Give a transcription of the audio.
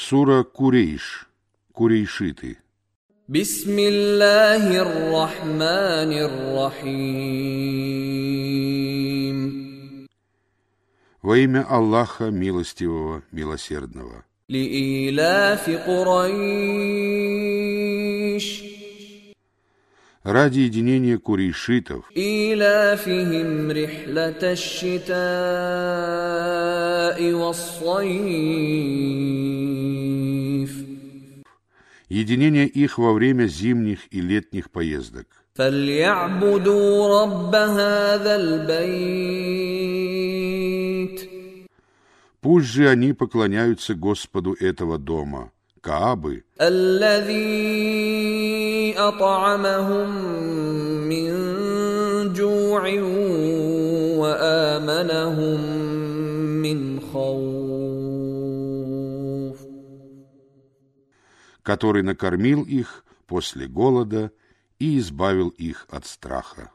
Сура Курейш. Курейшиты. Бисмиллахир-рахманир-рахим. Во имя Аллаха Милостивого, Милосердного. Лииляфи Курайш. Ради единения курейшитов. Иляфихим рихлата считаи единения их во время зимних и летних поездок. فليعبدوا رب هذا البيت Пусть же они поклоняются Господу этого дома, Каабы, الذي أطعمهم من جوع وآمنهم من خوف который накормил их после голода и избавил их от страха.